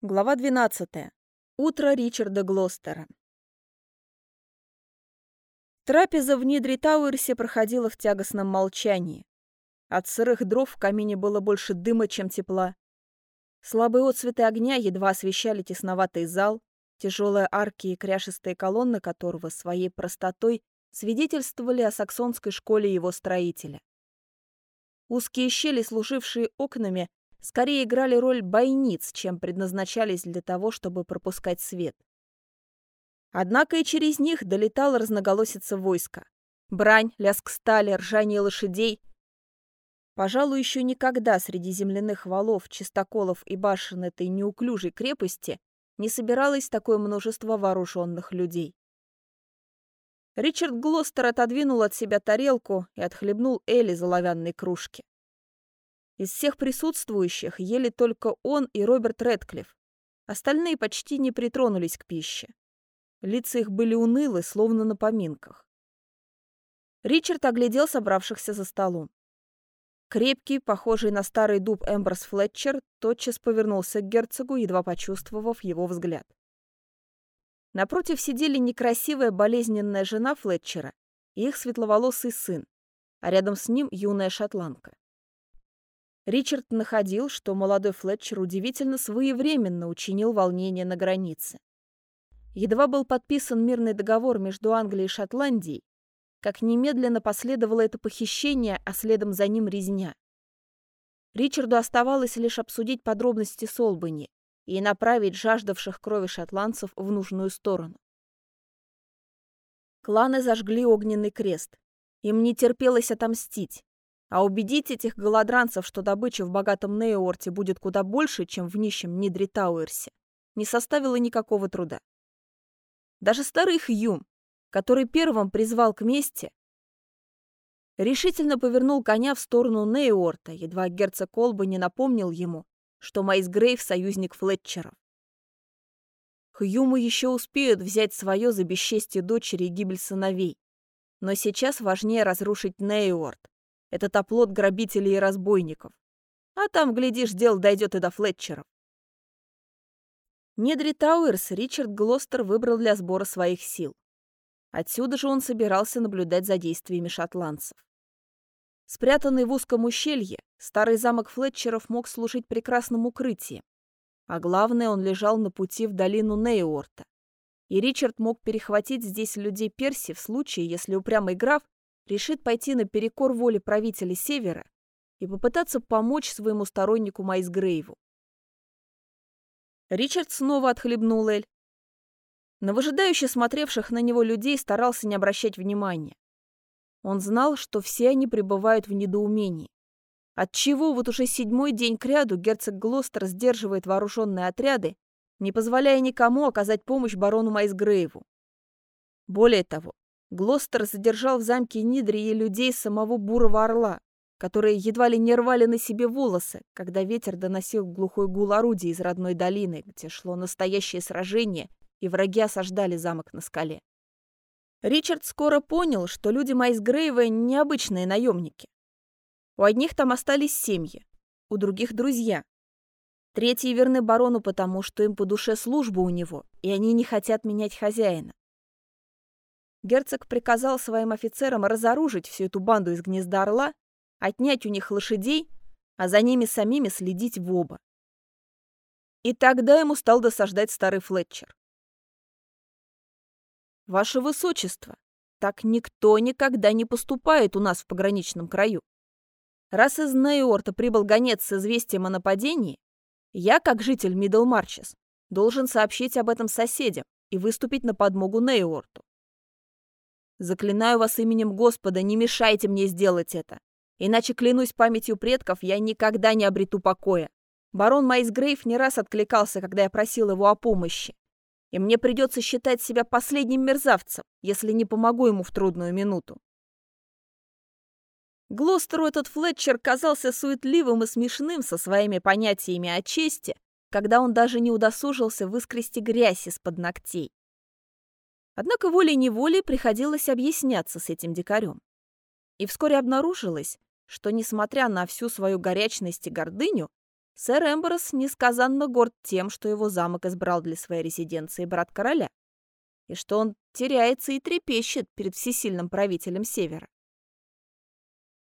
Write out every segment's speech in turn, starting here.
Глава 12. Утро Ричарда Глостера. Трапеза в Нидри Тауэрсе проходила в тягостном молчании. От сырых дров в камине было больше дыма, чем тепла. Слабые отцветы огня едва освещали тесноватый зал, тяжелые арки и кряшистые колонны которого своей простотой свидетельствовали о саксонской школе его строителя. Узкие щели, служившие окнами, скорее играли роль бойниц, чем предназначались для того, чтобы пропускать свет. Однако и через них долетала разноголосица войска. Брань, лязг стали, ржание лошадей. Пожалуй, еще никогда среди земляных валов, чистоколов и башен этой неуклюжей крепости не собиралось такое множество вооруженных людей. Ричард Глостер отодвинул от себя тарелку и отхлебнул Элли из оловянной кружки. Из всех присутствующих ели только он и Роберт Рэдклифф. Остальные почти не притронулись к пище. Лица их были унылы, словно на поминках. Ричард оглядел собравшихся за столом. Крепкий, похожий на старый дуб Эмберс Флетчер, тотчас повернулся к герцогу, едва почувствовав его взгляд. Напротив сидели некрасивая болезненная жена Флетчера и их светловолосый сын, а рядом с ним юная шотландка. Ричард находил, что молодой Флетчер удивительно своевременно учинил волнение на границе. Едва был подписан мирный договор между Англией и Шотландией, как немедленно последовало это похищение, а следом за ним резня. Ричарду оставалось лишь обсудить подробности Солбани и направить жаждавших крови шотландцев в нужную сторону. Кланы зажгли огненный крест. Им не терпелось отомстить. А убедить этих голодранцев, что добыча в богатом Нейорте будет куда больше, чем в нищем Нидри Тауэрсе, не составило никакого труда. Даже старый Хьюм, который первым призвал к мести, решительно повернул коня в сторону Нейорта, едва герцог Колба не напомнил ему, что Майсгрейв — союзник Флетчеров. Хьюмы еще успеют взять свое за бесчестие дочери и гибель сыновей. Но сейчас важнее разрушить Нейуорт, этот оплот грабителей и разбойников. А там, глядишь, дело дойдет и до Флетчеров. Недри Тауэрс Ричард Глостер выбрал для сбора своих сил. Отсюда же он собирался наблюдать за действиями шотландцев. Спрятанный в узком ущелье, старый замок Флетчеров мог служить прекрасным укрытием. А главное, он лежал на пути в долину Нейорта. И Ричард мог перехватить здесь людей Перси в случае, если упрямый граф решит пойти наперекор воле правителя Севера и попытаться помочь своему стороннику Майсгрейву. Ричард снова отхлебнул Эль. На выжидающе смотревших на него людей старался не обращать внимания. Он знал, что все они пребывают в недоумении. Отчего вот уже седьмой день кряду герцог Глостер сдерживает вооруженные отряды, не позволяя никому оказать помощь барону Майсгрейву. Более того, Глостер задержал в замке Нидрии людей самого Бурого Орла, которые едва ли не рвали на себе волосы, когда ветер доносил глухой гул орудий из родной долины, где шло настоящее сражение, и враги осаждали замок на скале. Ричард скоро понял, что люди Майсгрейва — необычные наемники. У одних там остались семьи, у других — друзья. Третьи верны барону потому, что им по душе служба у него, и они не хотят менять хозяина. Герцог приказал своим офицерам разоружить всю эту банду из гнезда орла, отнять у них лошадей, а за ними самими следить в оба. И тогда ему стал досаждать старый Флетчер. «Ваше Высочество, так никто никогда не поступает у нас в пограничном краю. Раз из Нейорта прибыл гонец с известием о нападении, я, как житель Миддлмарчес, должен сообщить об этом соседям и выступить на подмогу Нейорту. Заклинаю вас именем Господа, не мешайте мне сделать это. Иначе, клянусь памятью предков, я никогда не обрету покоя. Барон Майсгрейв не раз откликался, когда я просил его о помощи. И мне придется считать себя последним мерзавцем, если не помогу ему в трудную минуту. Глостеру этот Флетчер казался суетливым и смешным со своими понятиями о чести, когда он даже не удосужился выскрести грязь из-под ногтей. Однако волей-неволей приходилось объясняться с этим дикарем. И вскоре обнаружилось, что, несмотря на всю свою горячность и гордыню, Сэр Эмброс несказанно горд тем, что его замок избрал для своей резиденции брат короля, и что он теряется и трепещет перед всесильным правителем Севера.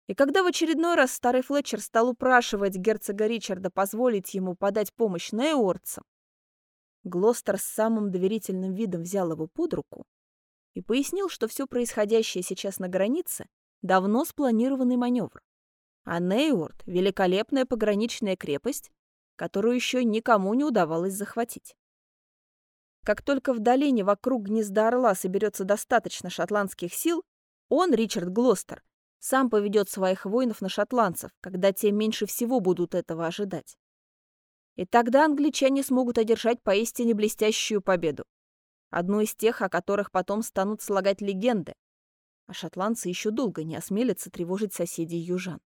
И когда в очередной раз старый Флетчер стал упрашивать герцога Ричарда позволить ему подать помощь неорцам, Глостер с самым доверительным видом взял его под руку и пояснил, что все происходящее сейчас на границе давно спланированный маневр. А Нейворд — великолепная пограничная крепость, которую еще никому не удавалось захватить. Как только в долине вокруг гнезда Орла соберется достаточно шотландских сил, он, Ричард Глостер, сам поведет своих воинов на шотландцев, когда те меньше всего будут этого ожидать. И тогда англичане смогут одержать поистине блестящую победу. Одну из тех, о которых потом станут слагать легенды. А шотландцы еще долго не осмелятся тревожить соседей южан.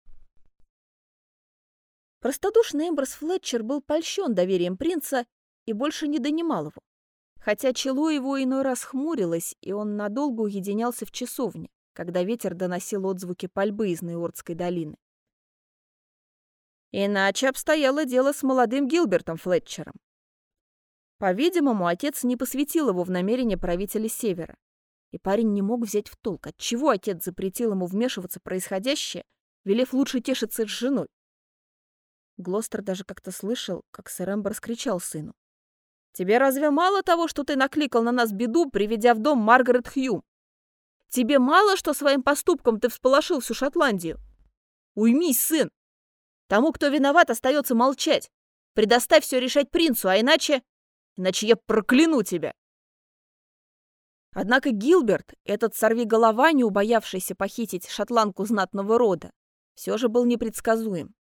Простодушный Эмброс Флетчер был польщен доверием принца и больше не донимал его. Хотя чело его иной раз хмурилось, и он надолго уединялся в часовне, когда ветер доносил отзвуки пальбы из Нейордской долины. Иначе обстояло дело с молодым Гилбертом Флетчером. По-видимому, отец не посвятил его в намерения правителя Севера, и парень не мог взять в толк, отчего отец запретил ему вмешиваться в происходящее, велев лучше тешиться с женой. Глостер даже как-то слышал, как сэр Эмбер скричал сыну. «Тебе разве мало того, что ты накликал на нас беду, приведя в дом Маргарет Хьюм? Тебе мало, что своим поступком ты всполошил всю Шотландию? Уймись, сын! Тому, кто виноват, остается молчать. Предоставь все решать принцу, а иначе... Иначе я прокляну тебя!» Однако Гилберт, этот сорвиголова, не убоявшийся похитить шотландку знатного рода, все же был непредсказуем.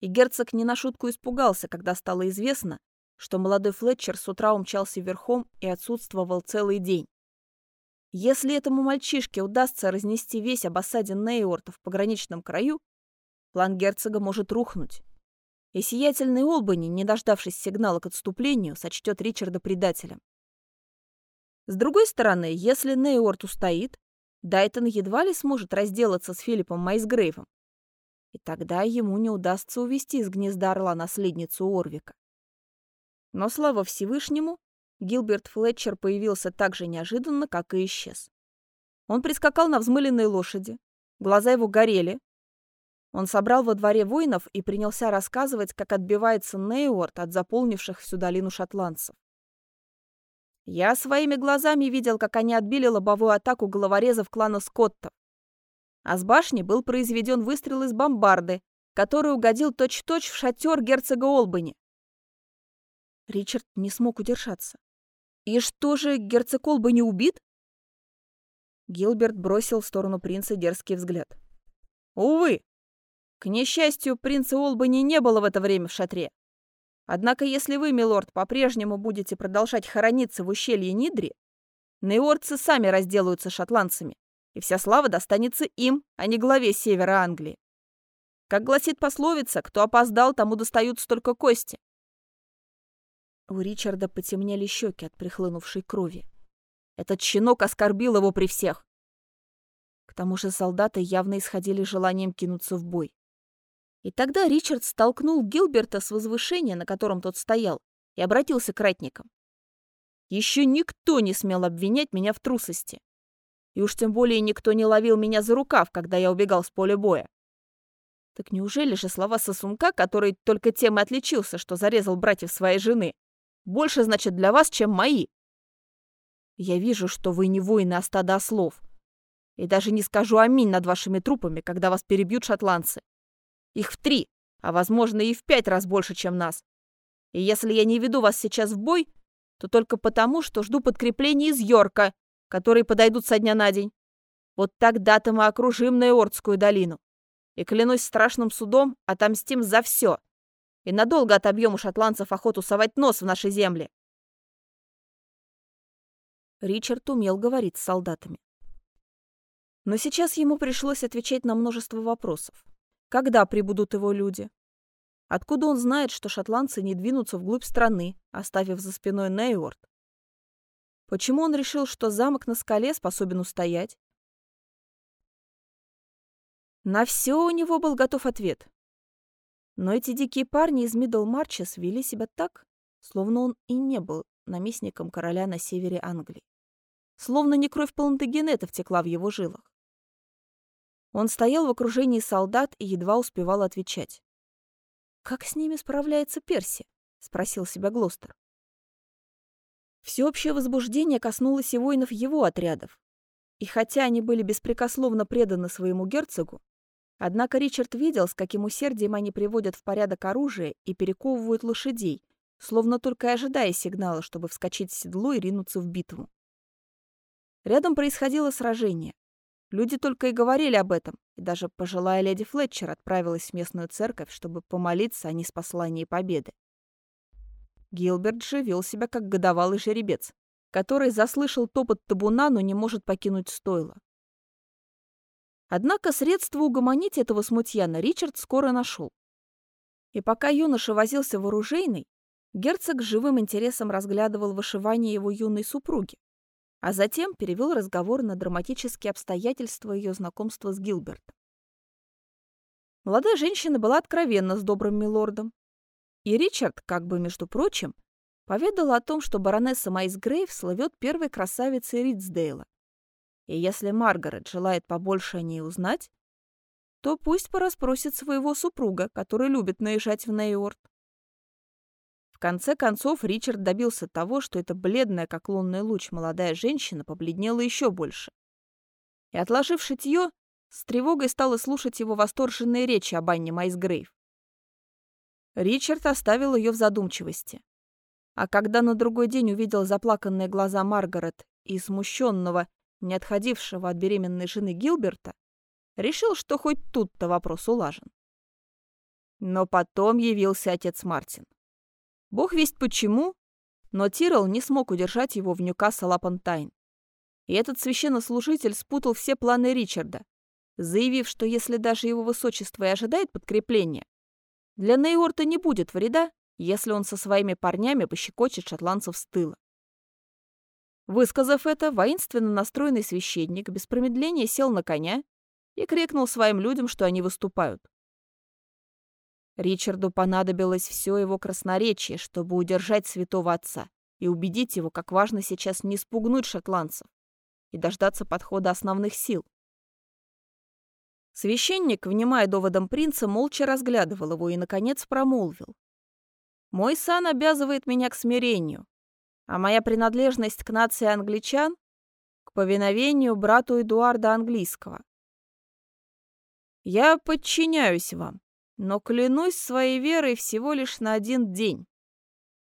И герцог не на шутку испугался, когда стало известно, что молодой Флетчер с утра умчался верхом и отсутствовал целый день. Если этому мальчишке удастся разнести весь об осаде Нейорта в пограничном краю, план герцога может рухнуть. И сиятельный Олбани, не дождавшись сигнала к отступлению, сочтет Ричарда предателем. С другой стороны, если Нейорт устоит, Дайтон едва ли сможет разделаться с Филиппом Майсгрейвом и тогда ему не удастся увести из гнезда орла наследницу Орвика. Но, слава Всевышнему, Гилберт Флетчер появился так же неожиданно, как и исчез. Он прискакал на взмыленной лошади, глаза его горели. Он собрал во дворе воинов и принялся рассказывать, как отбивается Нейуорт от заполнивших всю долину шотландцев. Я своими глазами видел, как они отбили лобовую атаку головорезов клана Скоттов а с башни был произведен выстрел из бомбарды, который угодил точь-в-точь -точь в шатер герцога Олбани. Ричард не смог удержаться. «И что же, герцог Олбани убит?» Гилберт бросил в сторону принца дерзкий взгляд. «Увы! К несчастью, принца Олбани не было в это время в шатре. Однако, если вы, милорд, по-прежнему будете продолжать хорониться в ущелье Нидри, неорцы сами разделаются шотландцами и вся слава достанется им, а не главе севера Англии. Как гласит пословица, кто опоздал, тому достают столько кости. У Ричарда потемнели щеки от прихлынувшей крови. Этот щенок оскорбил его при всех. К тому же солдаты явно исходили желанием кинуться в бой. И тогда Ричард столкнул Гилберта с возвышения, на котором тот стоял, и обратился к ратникам. Еще никто не смел обвинять меня в трусости и уж тем более никто не ловил меня за рукав, когда я убегал с поля боя. Так неужели же слова сосунка, который только тем и отличился, что зарезал братьев своей жены, больше значит для вас, чем мои? Я вижу, что вы не воины, а стадо ослов. И даже не скажу аминь над вашими трупами, когда вас перебьют шотландцы. Их в три, а возможно и в пять раз больше, чем нас. И если я не веду вас сейчас в бой, то только потому, что жду подкрепления из Йорка, которые подойдут со дня на день. Вот тогда-то мы окружим Неордскую долину. И, клянусь страшным судом, отомстим за все. И надолго отобьем у шотландцев охоту совать нос в наши земли. Ричард умел говорить с солдатами. Но сейчас ему пришлось отвечать на множество вопросов. Когда прибудут его люди? Откуда он знает, что шотландцы не двинутся вглубь страны, оставив за спиной Нейворд? Почему он решил, что замок на скале способен устоять? На все у него был готов ответ. Но эти дикие парни из Миддлмарчес вели себя так, словно он и не был наместником короля на севере Англии. Словно не кровь Палантагенета втекла в его жилах. Он стоял в окружении солдат и едва успевал отвечать. «Как с ними справляется Перси?» — спросил себя Глостер. Всеобщее возбуждение коснулось и воинов его отрядов. И хотя они были беспрекословно преданы своему герцогу, однако Ричард видел, с каким усердием они приводят в порядок оружие и перековывают лошадей, словно только ожидая сигнала, чтобы вскочить в седло и ринуться в битву. Рядом происходило сражение. Люди только и говорили об этом, и даже пожилая леди Флетчер отправилась в местную церковь, чтобы помолиться о неспослании победы. Гилберт же вел себя как годовалый жеребец, который заслышал топот табуна, но не может покинуть стойло. Однако средства угомонить этого смутьяна Ричард скоро нашел. И пока юноша возился в оружейной, герцог с живым интересом разглядывал вышивание его юной супруги, а затем перевел разговор на драматические обстоятельства ее знакомства с Гилбертом. Молодая женщина была откровенна с добрым милордом, и Ричард, как бы между прочим, поведал о том, что баронесса Майс Грейв слывет первой красавицей Ридсдейла. И если Маргарет желает побольше о ней узнать, то пусть пораспросит своего супруга, который любит наезжать в Нейорд. В конце концов, Ричард добился того, что эта бледная, как лунный луч, молодая женщина побледнела еще больше. И, отложив шитье, с тревогой стала слушать его восторженные речи об Анне Майсгрейв. Ричард оставил ее в задумчивости. А когда на другой день увидел заплаканные глаза Маргарет и смущенного, не отходившего от беременной жены Гилберта, решил, что хоть тут-то вопрос улажен. Но потом явился отец Мартин. Бог весть почему, но Тирелл не смог удержать его в Ньюкасл-Апон-Тайн. И этот священнослужитель спутал все планы Ричарда, заявив, что если даже его высочество и ожидает подкрепления, для Нейорта не будет вреда, если он со своими парнями пощекочет шотландцев с тыла. Высказав это, воинственно настроенный священник без промедления сел на коня и крикнул своим людям, что они выступают. Ричарду понадобилось все его красноречие, чтобы удержать святого отца и убедить его, как важно сейчас не спугнуть шотландцев и дождаться подхода основных сил. Священник, внимая доводам принца, молча разглядывал его и, наконец, промолвил. «Мой сан обязывает меня к смирению, а моя принадлежность к нации англичан — к повиновению брату Эдуарда Английского. Я подчиняюсь вам, но клянусь своей верой всего лишь на один день.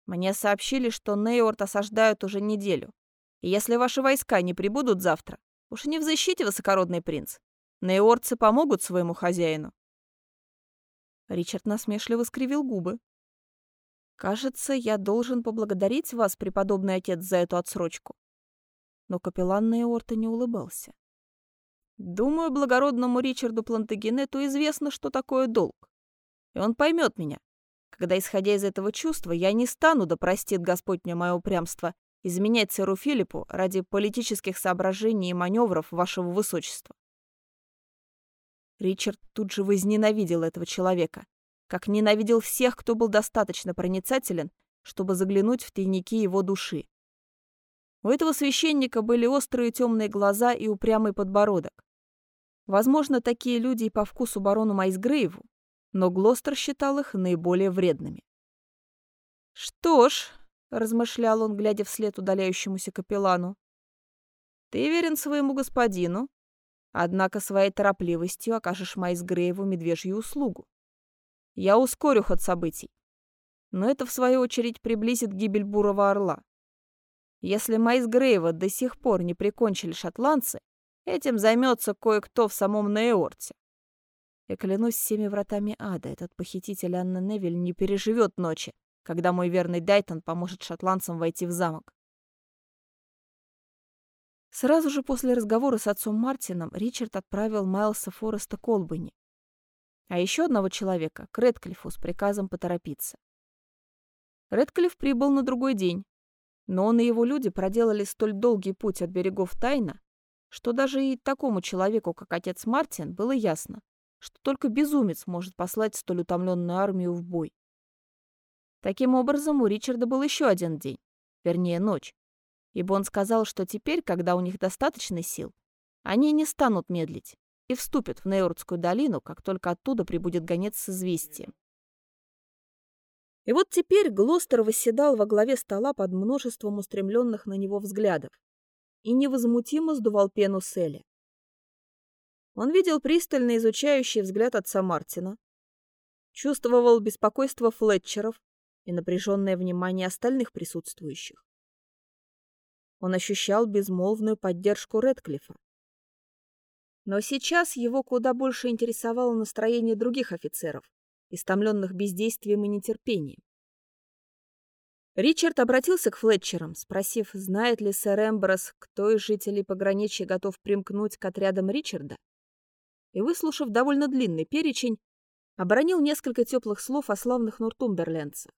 Мне сообщили, что Нейорт осаждают уже неделю, и если ваши войска не прибудут завтра, уж не в защите, высокородный принц, Нейорцы помогут своему хозяину. Ричард насмешливо скривил губы. «Кажется, я должен поблагодарить вас, преподобный отец, за эту отсрочку». Но капеллан Нейорта не улыбался. «Думаю, благородному Ричарду Плантагенету известно, что такое долг. И он поймет меня, когда, исходя из этого чувства, я не стану, да простит Господь мне мое упрямство, изменять сэру Филиппу ради политических соображений и маневров вашего высочества. Ричард тут же возненавидел этого человека, как ненавидел всех, кто был достаточно проницателен, чтобы заглянуть в тайники его души. У этого священника были острые темные глаза и упрямый подбородок. Возможно, такие люди и по вкусу барону Майсгрейву, но Глостер считал их наиболее вредными. «Что ж», — размышлял он, глядя вслед удаляющемуся капеллану, — «ты верен своему господину, Однако своей торопливостью окажешь Майсгрейву медвежью услугу. Я ускорю ход событий. Но это, в свою очередь, приблизит гибель Бурого Орла. Если Майсгрейва до сих пор не прикончили шотландцы, этим займется кое-кто в самом Нейорте. Я клянусь всеми вратами ада, этот похититель Анны Невиль не переживет ночи, когда мой верный Дайтон поможет шотландцам войти в замок. Сразу же после разговора с отцом Мартином Ричард отправил Майлса Фореста к Олбани, а еще одного человека, к Редклифу, с приказом поторопиться. Редклифф прибыл на другой день, но он и его люди проделали столь долгий путь от берегов Тайна, что даже и такому человеку, как отец Мартин, было ясно, что только безумец может послать столь утомленную армию в бой. Таким образом, у Ричарда был еще один день, вернее, ночь, ибо он сказал, что теперь, когда у них достаточно сил, они не станут медлить и вступят в Нейордскую долину, как только оттуда прибудет гонец с известием. И вот теперь Глостер восседал во главе стола под множеством устремленных на него взглядов и невозмутимо сдувал пену Селли. Он видел пристально изучающий взгляд отца Мартина, чувствовал беспокойство Флетчеров и напряженное внимание остальных присутствующих. Он ощущал безмолвную поддержку Редклифа. Но сейчас его куда больше интересовало настроение других офицеров, истомленных бездействием и нетерпением. Ричард обратился к Флетчерам, спросив, знает ли сэр Эмброс, кто из жителей пограничья готов примкнуть к отрядам Ричарда, и, выслушав довольно длинный перечень, оборонил несколько теплых слов о славных нортумберлендцах.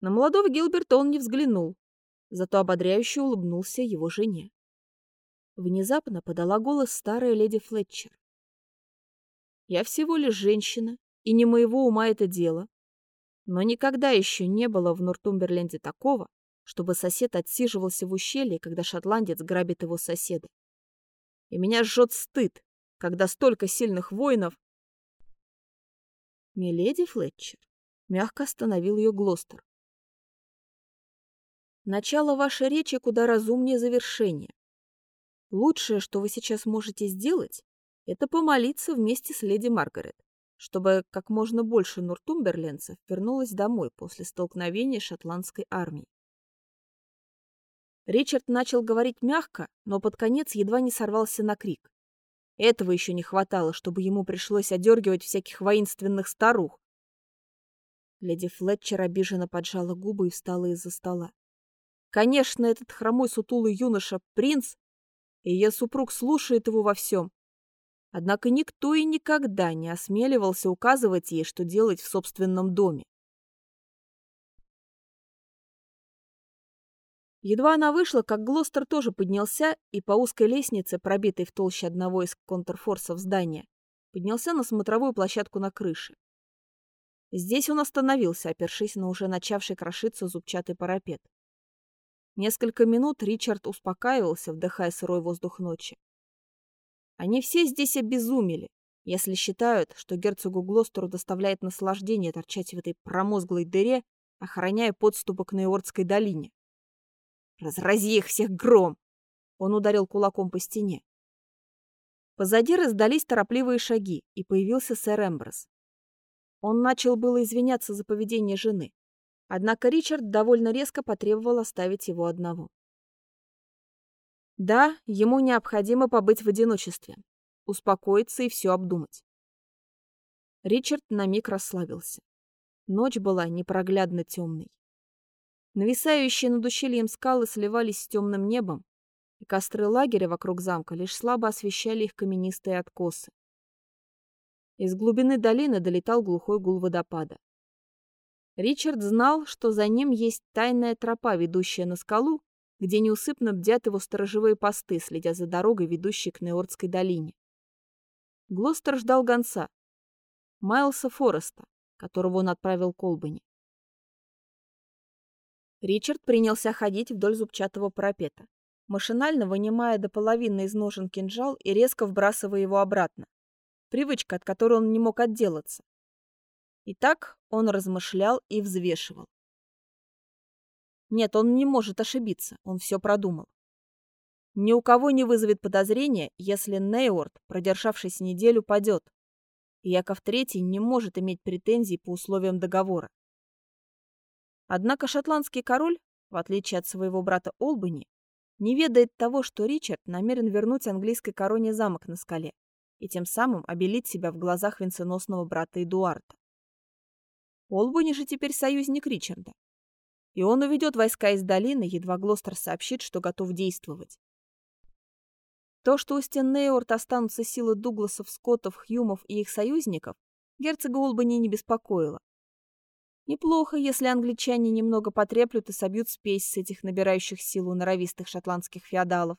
На молодого Гилберта он не взглянул, зато ободряюще улыбнулся его жене. Внезапно подала голос старая леди Флетчер. «Я всего лишь женщина, и не моего ума это дело. Но никогда еще не было в Нортумберленде такого, чтобы сосед отсиживался в ущелье, когда шотландец грабит его соседа. И меня жжет стыд, когда столько сильных воинов... Миледи Флетчер мягко остановил ее Глостер. Начало вашей речи куда разумнее завершения. Лучшее, что вы сейчас можете сделать, это помолиться вместе с леди Маргарет чтобы как можно больше нортумберленцев вернулось домой после столкновения шотландской армии. Ричард начал говорить мягко, но под конец едва не сорвался на крик. Этого еще не хватало, чтобы ему пришлось одергивать всяких воинственных старух. Леди Флетчер обиженно поджала губы и встала из-за стола. Конечно, этот хромой сутулый юноша — принц, и ее супруг слушает его во всем. Однако никто и никогда не осмеливался указывать ей, что делать в собственном доме. Едва она вышла, как Глостер тоже поднялся и по узкой лестнице, пробитой в толще одного из контрфорсов здания, поднялся на смотровую площадку на крыше. Здесь он остановился, опершись на уже начавший крошиться зубчатый парапет. Несколько минут Ричард успокаивался, вдыхая сырой воздух ночи. Они все здесь обезумели, если считают, что герцогу Глостеру доставляет наслаждение торчать в этой промозглой дыре, охраняя подступы к Нейордской долине. «Разрази их всех гром!» Он ударил кулаком по стене. Позади раздались торопливые шаги, и появился сэр Эмброс. Он начал было извиняться за поведение жены, однако Ричард довольно резко потребовал оставить его одного. Да, ему необходимо побыть в одиночестве, успокоиться и все обдумать. Ричард на миг расслабился. Ночь была непроглядно темной. Нависающие над ущельем скалы сливались с темным небом, и костры лагеря вокруг замка лишь слабо освещали их каменистые откосы. Из глубины долины долетал глухой гул водопада. Ричард знал, что за ним есть тайная тропа, ведущая на скалу, где неусыпно бдят его сторожевые посты, следя за дорогой, ведущей к Неордской долине. Глостер ждал гонца, Майлса Фореста, которого он отправил к Олбани. Ричард принялся ходить вдоль зубчатого парапета, машинально вынимая до половины из ножен кинжал и резко вбрасывая его обратно. Привычка, от которой он не мог отделаться. И так он размышлял и взвешивал. Нет, он не может ошибиться, он все продумал. Ни у кого не вызовет подозрения, если Нейорд, продержавшись неделю, падет. И Яков III не может иметь претензий по условиям договора. Однако шотландский король, в отличие от своего брата Олбани, не ведает того, что Ричард намерен вернуть английской короне замок на скале и тем самым обелить себя в глазах венценосного брата Эдуарда. Олбани же теперь союзник Ричарда, и он уведет войска из долины, едва Глостер сообщит, что готов действовать. То, что у стен Нейорт останутся силы Дугласов, Скоттов, Хьюмов и их союзников, герцога Улбани не беспокоило. Неплохо, если англичане немного потреплют и собьют спесь с этих набирающих силу норовистых шотландских феодалов.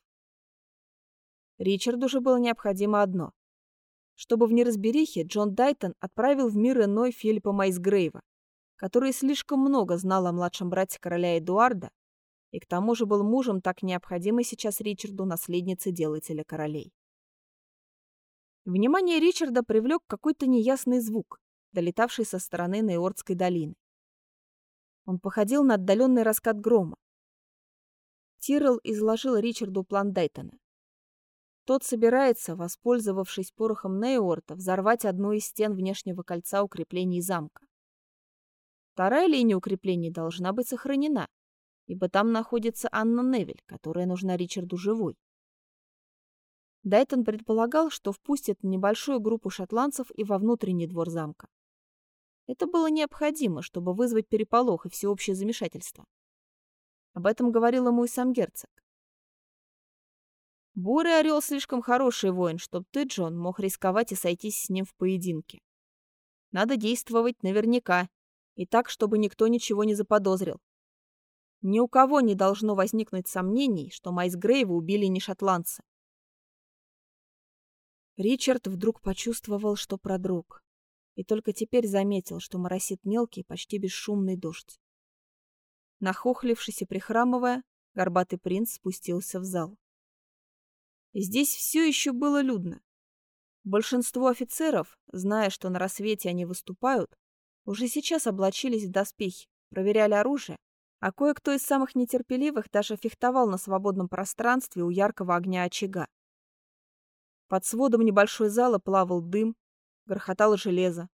Ричарду же было необходимо одно чтобы в неразберихе Джон Дайтон отправил в мир иной Филиппа Майсгрейва, который слишком много знал о младшем брате короля Эдуарда и к тому же был мужем так необходимой сейчас Ричарду наследницы делателя королей. Внимание Ричарда привлек какой-то неясный звук, долетавший со стороны Нейордской долины. Он походил на отдаленный раскат грома. Тирл изложил Ричарду план Дайтона. Тот собирается, воспользовавшись порохом Нейорта, взорвать одну из стен внешнего кольца укреплений замка. Вторая линия укреплений должна быть сохранена, ибо там находится Анна Невель, которая нужна Ричарду живой. Дайтон предполагал, что впустит небольшую группу шотландцев и во внутренний двор замка. Это было необходимо, чтобы вызвать переполох и всеобщее замешательство. Об этом говорил ему и сам герцог. Бурый орел слишком хороший воин, чтобы ты, Джон, мог рисковать и сойтись с ним в поединке. Надо действовать наверняка, и так, чтобы никто ничего не заподозрил. Ни у кого не должно возникнуть сомнений, что Майс Грейва убили не шотландцы. Ричард вдруг почувствовал, что продрог, и только теперь заметил, что моросит мелкий, почти бесшумный дождь. Нахохлившись и прихрамывая, горбатый принц спустился в зал. Здесь все еще было людно. Большинство офицеров, зная, что на рассвете они выступают, уже сейчас облачились в доспехи, проверяли оружие, а кое-кто из самых нетерпеливых даже фехтовал на свободном пространстве у яркого огня очага. Под сводом небольшой зала плавал дым, грохотало железо.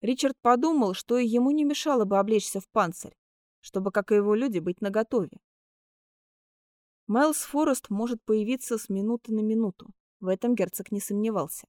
Ричард подумал, что и ему не мешало бы облечься в панцирь, чтобы, как и его люди, быть наготове. Майлз Форест может появиться с минуты на минуту. В этом герцог не сомневался.